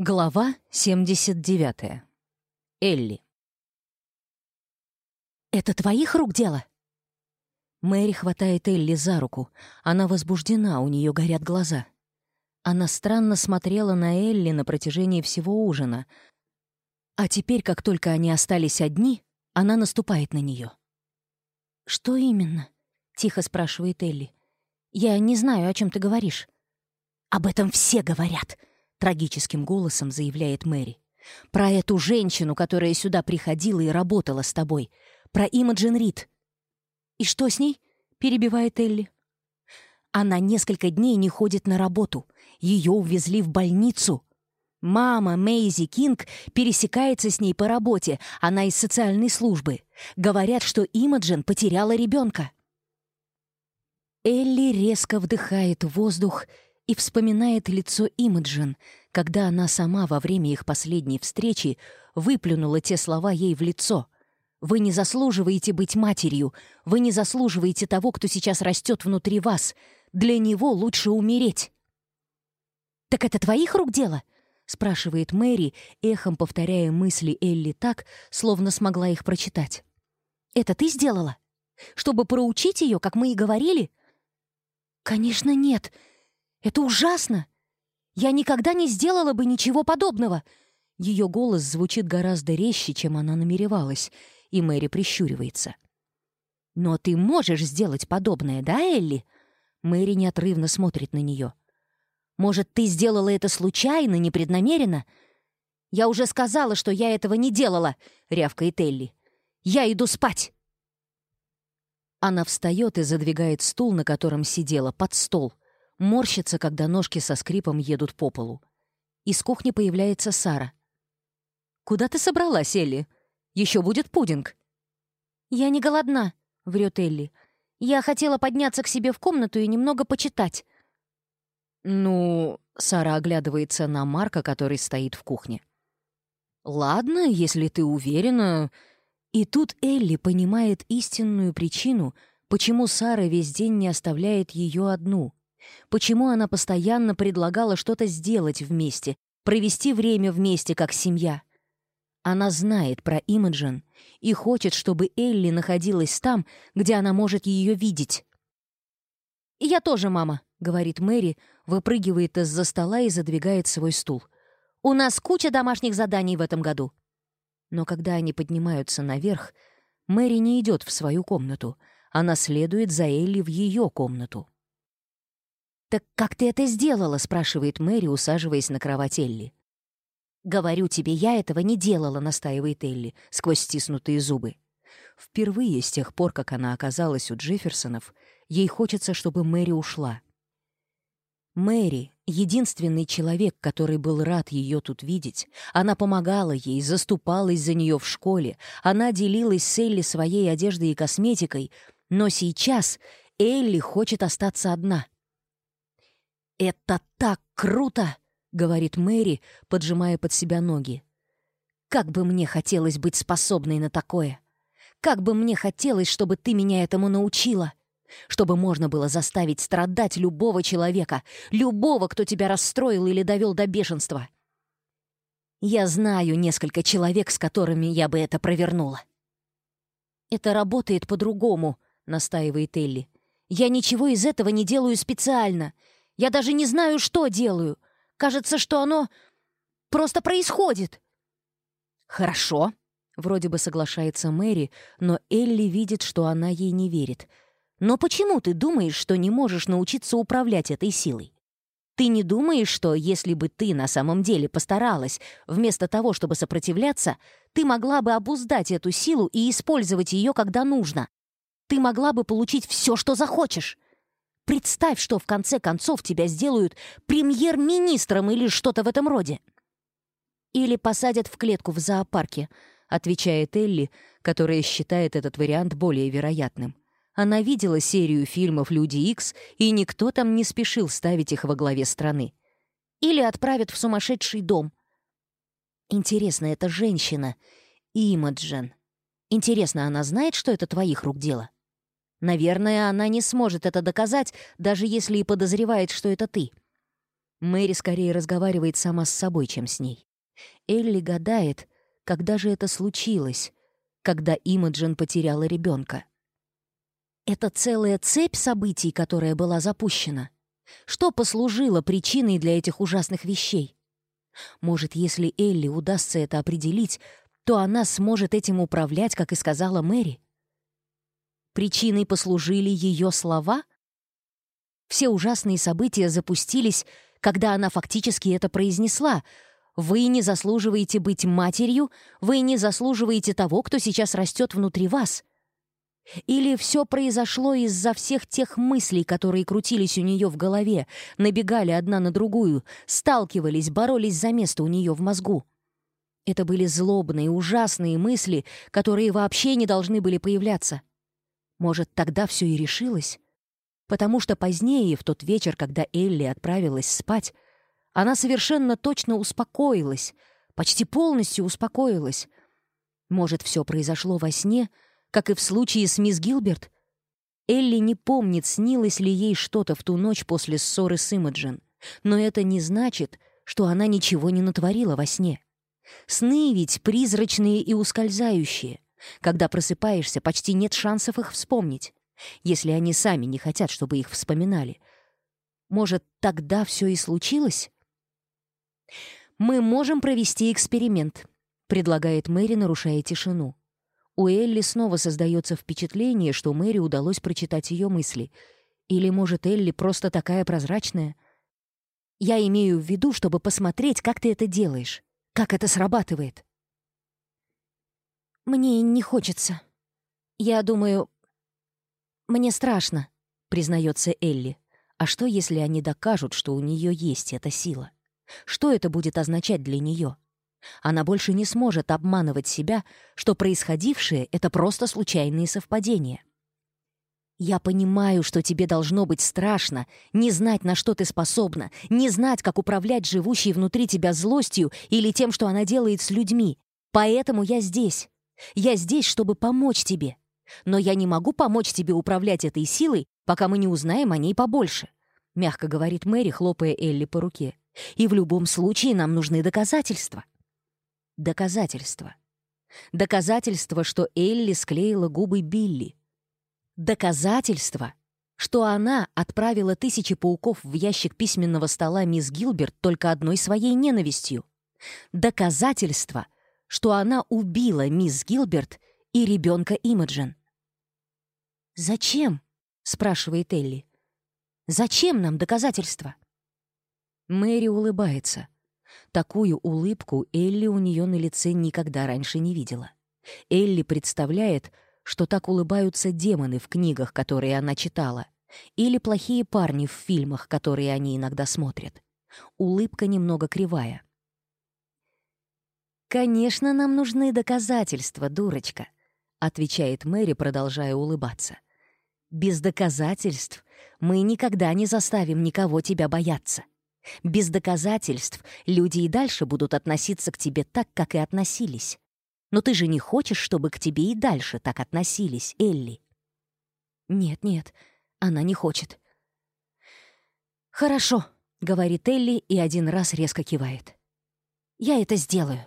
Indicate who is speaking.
Speaker 1: Глава 79. Элли.
Speaker 2: «Это твоих рук дело?»
Speaker 1: Мэри хватает Элли за руку. Она возбуждена, у нее горят глаза. Она странно смотрела на Элли на протяжении всего ужина. А теперь, как только они остались одни, она наступает на нее.
Speaker 2: «Что именно?» — тихо спрашивает Элли. «Я не знаю, о чем ты говоришь».
Speaker 1: «Об этом все говорят», трагическим голосом заявляет Мэри. «Про эту женщину, которая сюда приходила и работала с тобой. Про Имаджин Рид».
Speaker 2: «И что с ней?» — перебивает Элли.
Speaker 1: «Она несколько дней не ходит на работу. Ее увезли в больницу». Мама Мэйзи Кинг пересекается с ней по работе, она из социальной службы. Говорят, что Имаджин потеряла ребенка. Элли резко вдыхает воздух и вспоминает лицо Имаджин, когда она сама во время их последней встречи выплюнула те слова ей в лицо. «Вы не заслуживаете быть матерью, вы не заслуживаете того, кто сейчас растет внутри вас. Для него лучше умереть».
Speaker 2: «Так это твоих рук дело?»
Speaker 1: — спрашивает Мэри, эхом повторяя мысли Элли так, словно смогла их прочитать.
Speaker 2: «Это ты сделала? Чтобы проучить ее, как мы и говорили?» «Конечно, нет», это ужасно! Я никогда не сделала бы ничего подобного!»
Speaker 1: Ее голос звучит гораздо резче, чем она намеревалась, и Мэри прищуривается. «Но ты можешь сделать подобное, да, Элли?» Мэри неотрывно смотрит на нее. «Может, ты сделала это случайно, непреднамеренно?» «Я уже сказала, что я этого не делала!» — рявкает Элли. «Я иду спать!» Она встает и задвигает стул, на котором сидела, под стол — морщится, когда ножки со скрипом едут по полу. Из кухни появляется Сара. «Куда ты собралась, Элли? Еще будет пудинг!»
Speaker 2: «Я не голодна», — врет Элли. «Я хотела подняться к себе в комнату и немного почитать».
Speaker 1: «Ну...» — Сара оглядывается на Марка, который стоит в кухне. «Ладно, если ты уверена...» И тут Элли понимает истинную причину, почему Сара весь день не оставляет ее одну — Почему она постоянно предлагала что-то сделать вместе, провести время вместе, как семья? Она знает про Имаджин и хочет, чтобы Элли находилась там, где она может ее видеть.
Speaker 2: «Я тоже, мама», — говорит Мэри, выпрыгивает из-за стола и задвигает свой стул. «У нас куча домашних заданий в этом году».
Speaker 1: Но когда они поднимаются наверх, Мэри не идет в свою комнату. Она следует за Элли в ее комнату.
Speaker 2: «Так как ты это сделала?» — спрашивает Мэри, усаживаясь на кровать Элли.
Speaker 1: «Говорю тебе, я этого не делала», — настаивает Элли сквозь стиснутые зубы. Впервые с тех пор, как она оказалась у Джефферсонов, ей хочется, чтобы Мэри ушла. Мэри — единственный человек, который был рад ее тут видеть. Она помогала ей, заступалась за нее в школе, она делилась с Элли своей одеждой и косметикой, но сейчас Элли хочет остаться одна — «Это так круто!» — говорит Мэри, поджимая под себя ноги. «Как бы мне хотелось быть способной на такое! Как бы мне хотелось, чтобы ты меня этому научила! Чтобы можно было заставить страдать любого человека, любого, кто тебя расстроил или довел до бешенства!» Я знаю несколько человек, с которыми я бы это провернула. «Это работает по-другому», — настаивает Элли. «Я ничего из этого не делаю специально. Я даже не знаю, что делаю. Кажется, что оно просто происходит». «Хорошо», — вроде бы соглашается Мэри, но Элли видит, что она ей не верит. «Но почему ты думаешь, что не можешь научиться управлять этой силой? Ты не думаешь, что если бы ты на самом деле постаралась, вместо того, чтобы сопротивляться, ты могла бы обуздать эту силу и использовать ее, когда нужно? Ты могла бы получить все, что захочешь?» Представь, что в конце концов тебя сделают премьер-министром или что-то в этом роде. Или посадят в клетку в зоопарке, отвечает Элли, которая считает этот вариант более вероятным. Она видела серию фильмов «Люди Икс», и никто там не спешил ставить их во главе страны. Или отправят в сумасшедший дом. Интересно, эта женщина, Имаджен. Интересно, она знает, что это твоих рук дело? Наверное, она не сможет это доказать, даже если и подозревает, что это ты. Мэри скорее разговаривает сама с собой, чем с ней. Элли гадает, когда же это случилось, когда Имаджин потеряла ребенка. Это целая цепь событий, которая была запущена. Что послужило причиной для этих ужасных вещей? Может, если Элли удастся это определить, то она сможет этим управлять, как и сказала Мэри? Причиной послужили ее слова? Все ужасные события запустились, когда она фактически это произнесла. «Вы не заслуживаете быть матерью, вы не заслуживаете того, кто сейчас растет внутри вас». Или все произошло из-за всех тех мыслей, которые крутились у нее в голове, набегали одна на другую, сталкивались, боролись за место у нее в мозгу. Это были злобные, ужасные мысли, которые вообще не должны были появляться. Может, тогда все и решилось? Потому что позднее, в тот вечер, когда Элли отправилась спать, она совершенно точно успокоилась, почти полностью успокоилась. Может, все произошло во сне, как и в случае с мисс Гилберт? Элли не помнит, снилось ли ей что-то в ту ночь после ссоры с Имаджин, но это не значит, что она ничего не натворила во сне. Сны ведь призрачные и ускользающие — когда просыпаешься, почти нет шансов их вспомнить, если они сами не хотят, чтобы их вспоминали. Может, тогда все и случилось? «Мы можем провести эксперимент», — предлагает Мэри, нарушая тишину. У Элли снова создается впечатление, что Мэри удалось прочитать ее мысли. Или, может, Элли просто такая прозрачная? Я имею в виду, чтобы посмотреть, как ты это делаешь, как это срабатывает. Мне не хочется. Я думаю... Мне страшно, признается Элли. А что, если они докажут, что у нее есть эта сила? Что это будет означать для нее? Она больше не сможет обманывать себя, что происходившее — это просто случайные совпадения. «Я понимаю, что тебе должно быть страшно, не знать, на что ты способна, не знать, как управлять живущей внутри тебя злостью или тем, что она делает с людьми. Поэтому я здесь. Я здесь, чтобы помочь тебе. Но я не могу помочь тебе управлять этой силой, пока мы не узнаем о ней побольше», — мягко говорит Мэри, хлопая Элли по руке. «И в любом случае нам нужны доказательства». Доказательства. Доказательства, что Элли склеила губы Билли. Доказательства, что она отправила тысячи пауков в ящик письменного стола мисс Гилберт только одной своей ненавистью. Доказательства — что она убила мисс Гилберт и ребенка Имаджин. «Зачем?» — спрашивает Элли. «Зачем нам доказательства?» Мэри улыбается. Такую улыбку Элли у нее на лице никогда раньше не видела. Элли представляет, что так улыбаются демоны в книгах, которые она читала, или плохие парни в фильмах, которые они иногда смотрят. Улыбка немного кривая — «Конечно, нам нужны доказательства, дурочка», — отвечает Мэри, продолжая улыбаться. «Без доказательств мы никогда не заставим никого тебя бояться. Без доказательств люди и дальше будут относиться к тебе так, как и относились. Но ты же не хочешь, чтобы к тебе и дальше так относились, Элли?» «Нет-нет, она не хочет». «Хорошо», — говорит Элли и один раз резко кивает. «Я это сделаю».